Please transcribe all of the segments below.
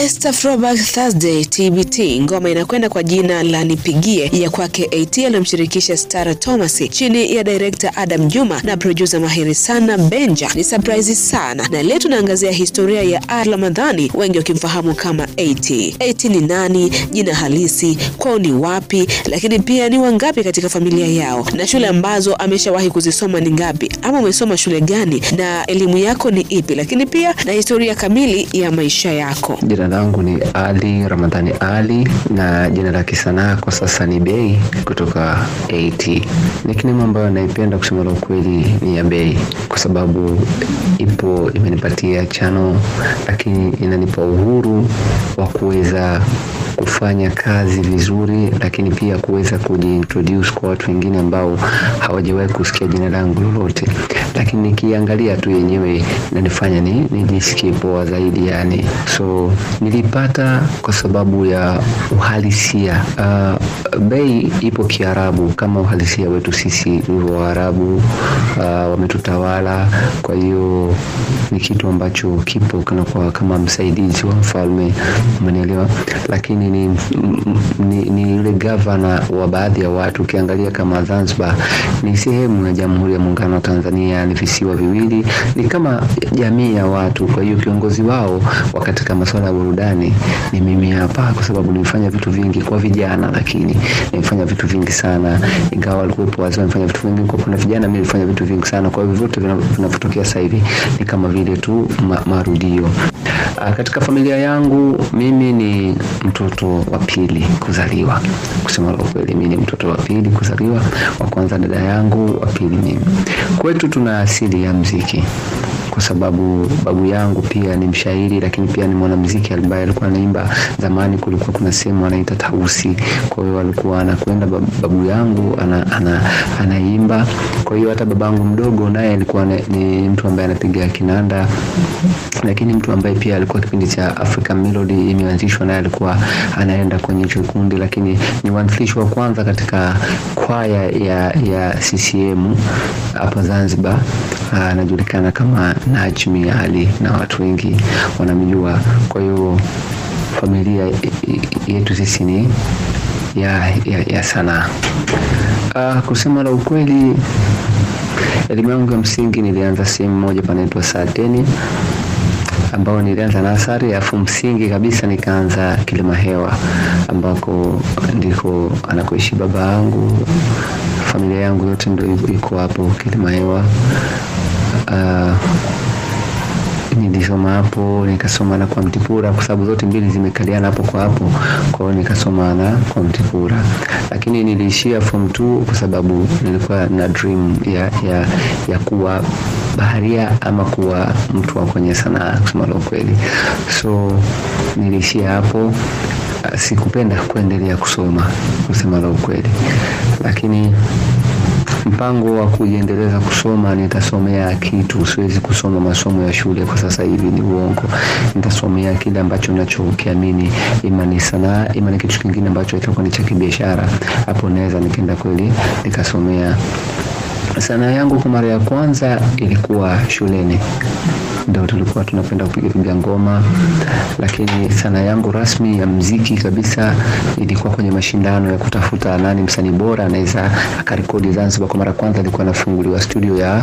Esther Froberg Thursday TBT, ngoma inakwenda kwa jina la Nipigie ya kwake AT aliyomshirikisha Stara Thomas chini ya director Adam Juma na producer mahiri sana Benja. Ni surprise sana, na leo tunaangazia historia ya R Ramadhani, wengi wakimfahamu kama AT. AT ni nani, jina halisi, kwao ni wapi, lakini pia ni wangapi katika familia yao, na shule ambazo ameshawahi kuzisoma ni ngapi, ama umesoma shule gani, na elimu yako ni ipi, lakini pia na historia kamili ya maisha yako. Langu ni Ali Ramadhani Ali na jina la kisanaa kwa sasa ni Bei kutoka AT. Nickname ambayo naipenda kusema la ukweli ni ya Bei kwa sababu ipo imenipatia chano, lakini inanipa uhuru wa kuweza kufanya kazi vizuri, lakini pia kuweza kujiintroduce kwa watu wengine ambao hawajawahi kusikia jina langu lolote, lakini nikiangalia tu yenyewe inanifanya ni nijisikie poa zaidi yani. So nilipata kwa sababu ya uhalisia. Uh, Bei ipo Kiarabu kama uhalisia wetu sisi hivyo Waarabu uh, wametutawala. Kwa hiyo ni kitu ambacho kipo kinakuwa kama msaidizi wa mfalme, umenielewa? Lakini ni, ni, ni yule gavana wa baadhi ya watu. Ukiangalia kama Zanzibar ni sehemu ya Jamhuri ya Muungano wa Tanzania, ni visiwa viwili, ni kama jamii ya watu. Kwa hiyo kiongozi wao wa katika masuala ya burudani ni mimi hapa, kwa sababu nilifanya vitu vingi kwa vijana, lakini nilifanya vitu vingi sana, ingawa walikuwepo wazee wanafanya vitu vingi kwa kuna vijana, mimi nilifanya vitu vingi sana. Kwa hivyo vyote vinavyotokea sasa hivi ni kama vile tu ma, marudio. A, katika familia yangu mimi ni mtoto wa pili kuzaliwa. Kusema kweli, mimi ni mtoto wa pili kuzaliwa, wa kwanza dada yangu, wa pili mimi. Kwetu tuna asili ya mziki kwa sababu babu yangu pia ni mshairi, lakini pia ni mwanamuziki ambaye alikuwa anaimba. Zamani kulikuwa kuna sehemu anaita tausi, kwa hiyo alikuwa anakwenda babu yangu ana, ana, anaimba. Kwa hiyo hata babangu mdogo naye alikuwa ni mtu ambaye anapiga kinanda, lakini mtu ambaye pia alikuwa kipindi cha African Melody imeanzishwa, naye alikuwa anaenda kwenye hicho kundi, lakini ni mwanzilishi wa kwanza katika kwaya ya, ya CCM hapa Zanzibar, anajulikana kama Najmi Ali na watu wengi wanamjua. Kwa hiyo familia yetu sisi ni ya, ya, ya sanaa. Uh, kusema la ukweli, elimu yangu ya msingi nilianza sehemu moja panaitwa Sateni ambao nilianza nasari, afu msingi kabisa nikaanza kilima hewa ambako ndiko anakoishi baba yangu. Familia yangu yote ndio iko hapo Kilimahewa. Uh, nilisoma hapo nikasoma na kwa Mtipura kwa sababu zote mbili zimekaliana hapo kwa hapo, kwa hiyo nikasoma na kwa Mtipura, lakini niliishia form 2 kwa sababu nilikuwa na dream ya, ya, ya kuwa baharia ama kuwa mtu wa kwenye sanaa kusema la ukweli, so niliishia hapo. Sikupenda kuendelea kusoma kusema la ukweli, lakini mpango wa kujiendeleza kusoma, nitasomea kitu. Siwezi kusoma masomo ya shule kwa sasa hivi, ni uongo. Nitasomea kile ambacho ninachokiamini, ima ni sanaa, ima ni kitu kingine ambacho itakuwa ni cha kibiashara. Hapo naweza nikaenda kweli nikasomea sanaa yangu. Kwa mara ya kwanza ilikuwa shuleni, ndio tulikuwa tunapenda kupiga piga ngoma, lakini sanaa yangu rasmi ya mziki kabisa ilikuwa kwenye mashindano ya kutafuta nani msanii bora anaweza akarekodi Zanzibar. Kwa mara kwanza alikuwa nafunguliwa studio ya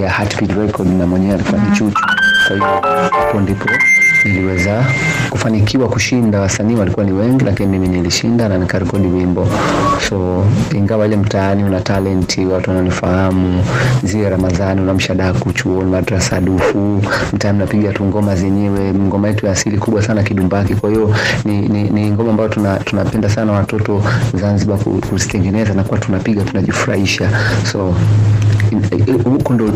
ya Heartbeat Record na mwenyewe alikuwa ni Chuchu. Kwa hiyo ndipo niliweza kufanikiwa kushinda. Wasanii walikuwa ni wengi, lakini mimi nilishinda na nikarekodi wimbo. So ingawa ile mtaani una talenti, watu wananifahamu, zile Ramadhani unamshadaku chuoni, madrasa dufu, mtaani napiga tu ngoma zenyewe. Ngoma yetu ya asili kubwa sana kidumbaki. Kwa hiyo ni, ni, ni ngoma ambayo tuna, tunapenda sana watoto Zanzibar kuzitengeneza na kuwa tunapiga tunajifurahisha. So huko ndo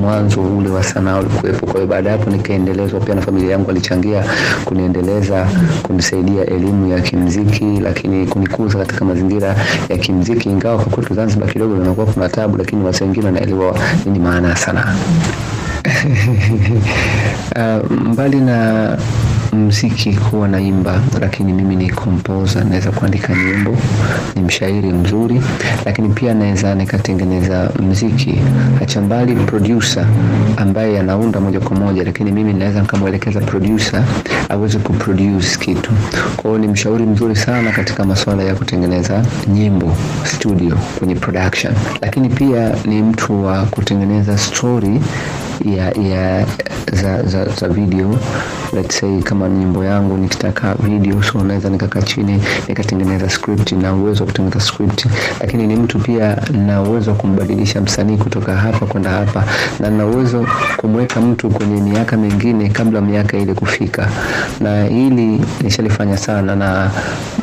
mwanzo ule wa sanaa ulikuwepo. Kwa hiyo baada hapo nikaendelezwa pia na familia yangu, walichangia kuniendeleza, kunisaidia elimu ya kimziki, lakini kunikuza katika mazingira ya kimziki, ingawa kwa kwetu Zanzibar kidogo inakuwa kuna tabu, lakini watu wengine wanaelewa nini maana ya sanaa. Uh, mbali na mziki huwa naimba, lakini mimi ni composer, naweza kuandika nyimbo, ni mshairi mzuri, lakini pia naweza nikatengeneza mziki. Acha mbali producer ambaye anaunda moja kwa moja, lakini mimi naweza nikamwelekeza producer aweze kuproduce kitu. Kwa hiyo ni mshauri mzuri sana katika masuala ya kutengeneza nyimbo studio, kwenye production, lakini pia ni mtu wa kutengeneza story ya, ya za, za, za video. Let's say kama nyimbo yangu nikitaka video, so naweza nikakaa chini nikatengeneza script, na uwezo kutengeneza script, lakini ni mtu pia na uwezo kumbadilisha msanii kutoka hapa kwenda hapa, na na uwezo kumweka mtu kwenye miaka mingine kabla miaka ile kufika, na hili nishalifanya sana, na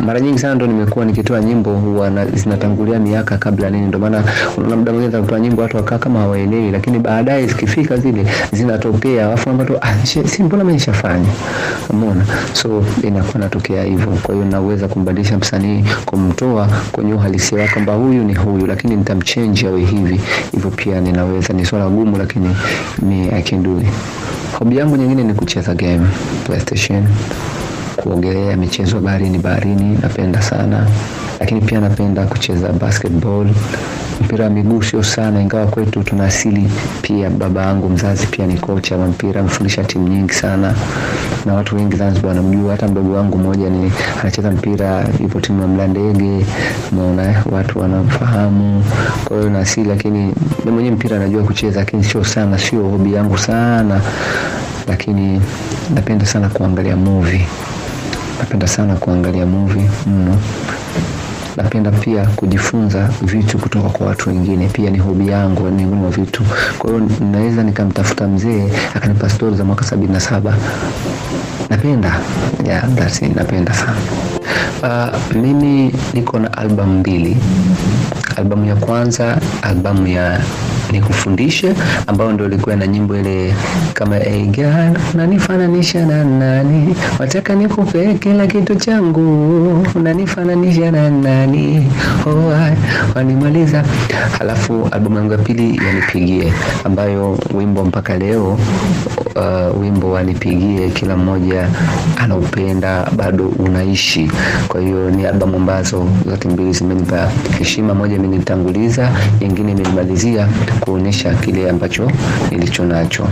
mara nyingi sana ndo nimekuwa nikitoa nyimbo huwa zinatangulia miaka kabla nini, ndio maana unaona muda nyimbo watu wakaa kama hawaelewi, lakini baadaye zikifika zile zinatokea, alafu ambapo ah, si mbona mimi nishafanya, umeona, so inakuwa natokea hivyo. Kwa hiyo naweza kumbadilisha msanii, kumtoa kwenye uhalisia wake kwamba huyu ni huyu, lakini nitamchange awe hivi hivyo, pia ninaweza. Ni swala gumu, lakini me I can do it. Hobi yangu nyingine ni kucheza game PlayStation, kuogelea, michezo baharini baharini napenda sana, lakini pia napenda kucheza basketball mpira wa miguu sio sana, ingawa kwetu tuna asili pia. Baba yangu mzazi pia ni kocha wa mpira, amefundisha timu nyingi sana, na watu wengi Zanzibar wanamjua. Hata mdogo wangu mmoja ni anacheza mpira, ipo timu ya Mlandege, umeona, watu wanamfahamu. Kwa hiyo na asili, lakini mimi mwenyewe mpira najua kucheza, lakini sio sana, sio hobi yangu sana, lakini napenda sana kuangalia movie, napenda sana kuangalia movie mno napenda pia kujifunza vitu kutoka kwa watu wengine, pia ni hobi yangu, ni miongoni mwa vitu. Kwa hiyo naweza nikamtafuta mzee akanipa stori za mwaka sabini na saba. Napenda yeah, that's napenda sana. Uh, mimi niko na albamu mbili. Albamu ya kwanza, albamu ya nikufundishe ambao ndio ilikuwa na nyimbo ile kama hey girl, unanifananisha na nani, wataka nikupe kila kitu changu, unanifananisha na nani, oh, wanimaliza. Halafu albamu yangu ya pili yanipigie, ambayo wimbo mpaka leo uh, wimbo wanipigie kila mmoja anaupenda, bado unaishi. Kwa hiyo ni albamu ambazo zote mbili zimenipa heshima, moja imenitanguliza, nyingine imenimalizia kuonyesha kile ambacho nilicho nacho.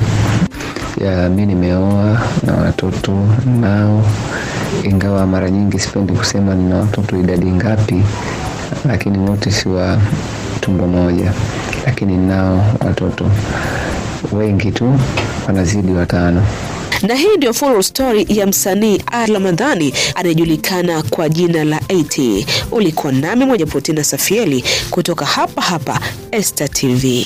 Ya, mi nimeoa na watoto nao, ingawa mara nyingi sipendi kusema nina watoto idadi ngapi, lakini wote si wa tumbo moja, lakini nao watoto wengi tu, wanazidi watano. Na hii ndio full story ya msanii Ali Ramadhani anayejulikana kwa jina la AT. Ulikuwa nami moja Potina Safieli kutoka hapa hapa Esta TV.